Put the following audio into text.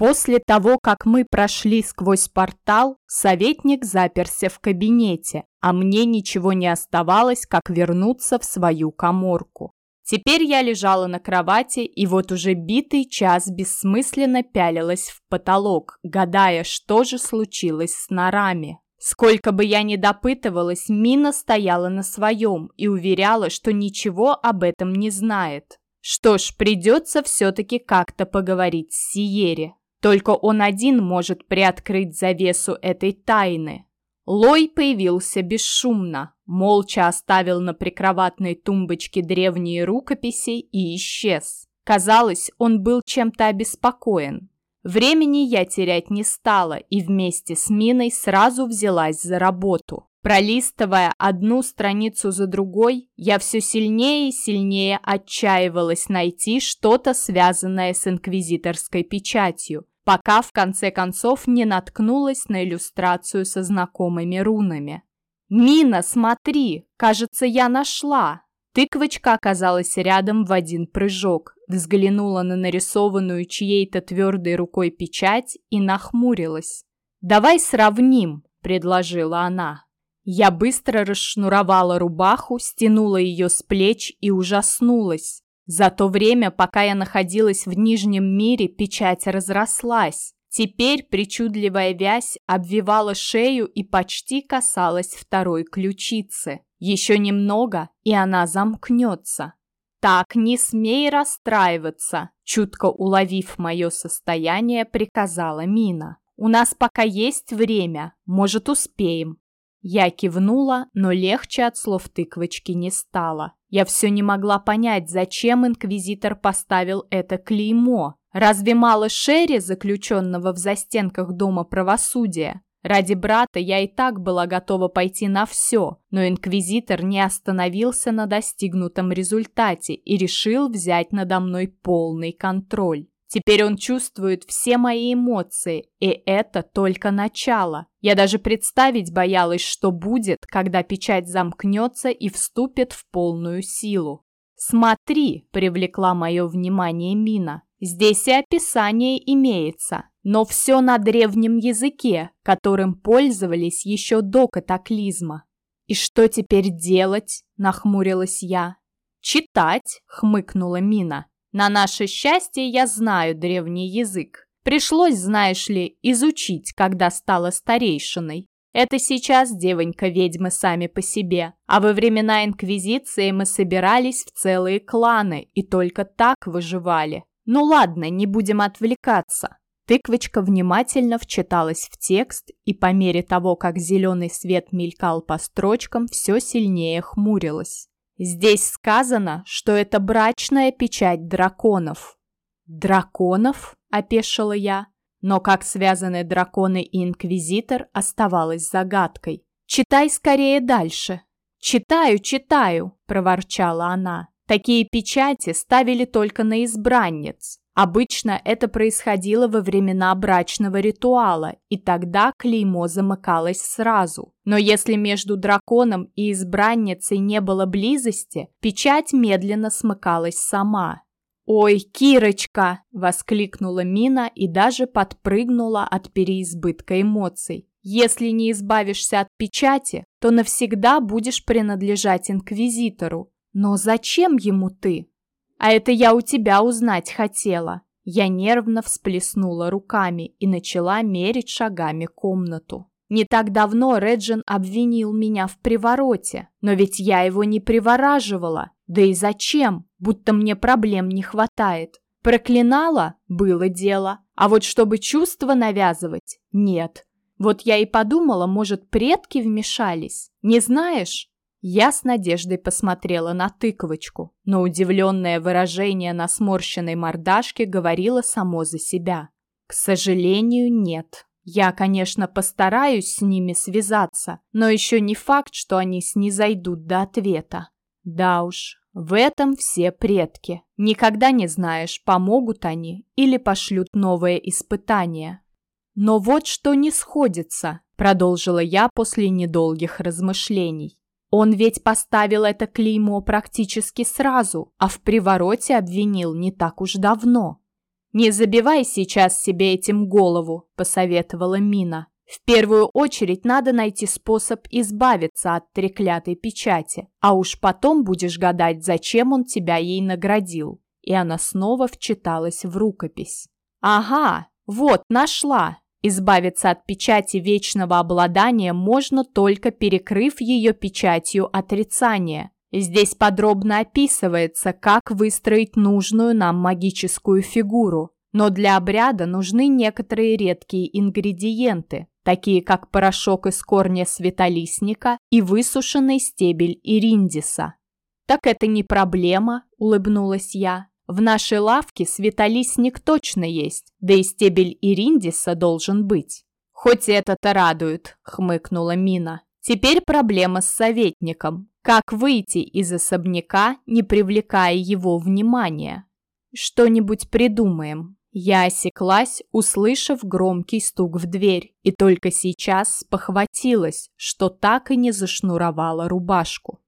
После того, как мы прошли сквозь портал, советник заперся в кабинете, а мне ничего не оставалось, как вернуться в свою коморку. Теперь я лежала на кровати и вот уже битый час бессмысленно пялилась в потолок, гадая, что же случилось с норами. Сколько бы я ни допытывалась, Мина стояла на своем и уверяла, что ничего об этом не знает. Что ж, придется все-таки как-то поговорить с Сиери. Только он один может приоткрыть завесу этой тайны. Лой появился бесшумно, молча оставил на прикроватной тумбочке древние рукописи и исчез. Казалось, он был чем-то обеспокоен. Времени я терять не стала и вместе с Миной сразу взялась за работу. Пролистывая одну страницу за другой, я все сильнее и сильнее отчаивалась найти что-то связанное с инквизиторской печатью, пока в конце концов не наткнулась на иллюстрацию со знакомыми рунами. «Мина, смотри! Кажется, я нашла!» Тыквочка оказалась рядом в один прыжок, взглянула на нарисованную чьей-то твердой рукой печать и нахмурилась. «Давай сравним», — предложила она. Я быстро расшнуровала рубаху, стянула ее с плеч и ужаснулась. За то время, пока я находилась в Нижнем мире, печать разрослась. Теперь причудливая вязь обвивала шею и почти касалась второй ключицы. Еще немного, и она замкнется. «Так, не смей расстраиваться», — чутко уловив мое состояние, приказала Мина. «У нас пока есть время, может, успеем». Я кивнула, но легче от слов тыквочки не стало. Я все не могла понять, зачем инквизитор поставил это клеймо. Разве мало Шерри, заключенного в застенках Дома правосудия? Ради брата я и так была готова пойти на все, но инквизитор не остановился на достигнутом результате и решил взять надо мной полный контроль. Теперь он чувствует все мои эмоции, и это только начало. Я даже представить боялась, что будет, когда печать замкнется и вступит в полную силу. «Смотри!» – привлекла мое внимание Мина. «Здесь и описание имеется, но все на древнем языке, которым пользовались еще до катаклизма». «И что теперь делать?» – нахмурилась я. «Читать!» – хмыкнула Мина. На наше счастье я знаю древний язык. Пришлось, знаешь ли, изучить, когда стала старейшиной. Это сейчас девонька-ведьмы сами по себе, а во времена Инквизиции мы собирались в целые кланы и только так выживали. Ну ладно, не будем отвлекаться. Тыквочка внимательно вчиталась в текст и по мере того, как зеленый свет мелькал по строчкам, все сильнее хмурилась. Здесь сказано, что это брачная печать драконов. Драконов? Опешила я. Но как связаны драконы и инквизитор, оставалось загадкой. Читай скорее дальше. Читаю, читаю, проворчала она. Такие печати ставили только на избранниц. Обычно это происходило во времена брачного ритуала, и тогда клеймо замыкалось сразу. Но если между драконом и избранницей не было близости, печать медленно смыкалась сама. «Ой, Кирочка!» – воскликнула Мина и даже подпрыгнула от переизбытка эмоций. «Если не избавишься от печати, то навсегда будешь принадлежать Инквизитору. Но зачем ему ты?» А это я у тебя узнать хотела. Я нервно всплеснула руками и начала мерить шагами комнату. Не так давно Реджин обвинил меня в привороте, но ведь я его не привораживала. Да и зачем? Будто мне проблем не хватает. Проклинала? Было дело. А вот чтобы чувства навязывать? Нет. Вот я и подумала, может, предки вмешались. Не знаешь? Я с надеждой посмотрела на тыковочку, но удивленное выражение на сморщенной мордашке говорило само за себя. К сожалению, нет. Я, конечно, постараюсь с ними связаться, но еще не факт, что они снизойдут до ответа. Да уж, в этом все предки. Никогда не знаешь, помогут они или пошлют новое испытание. Но вот что не сходится, продолжила я после недолгих размышлений. Он ведь поставил это клеймо практически сразу, а в привороте обвинил не так уж давно. «Не забивай сейчас себе этим голову», – посоветовала Мина. «В первую очередь надо найти способ избавиться от треклятой печати, а уж потом будешь гадать, зачем он тебя ей наградил». И она снова вчиталась в рукопись. «Ага, вот, нашла. Избавиться от печати вечного обладания можно только перекрыв ее печатью отрицания. Здесь подробно описывается, как выстроить нужную нам магическую фигуру. Но для обряда нужны некоторые редкие ингредиенты, такие как порошок из корня светолистника и высушенный стебель ириндиса. «Так это не проблема», – улыбнулась я. В нашей лавке светолистник точно есть, да и стебель ириндиса должен быть. Хоть это-то радует, хмыкнула Мина. Теперь проблема с советником. Как выйти из особняка, не привлекая его внимания? Что-нибудь придумаем. Я осеклась, услышав громкий стук в дверь, и только сейчас похватилась, что так и не зашнуровала рубашку.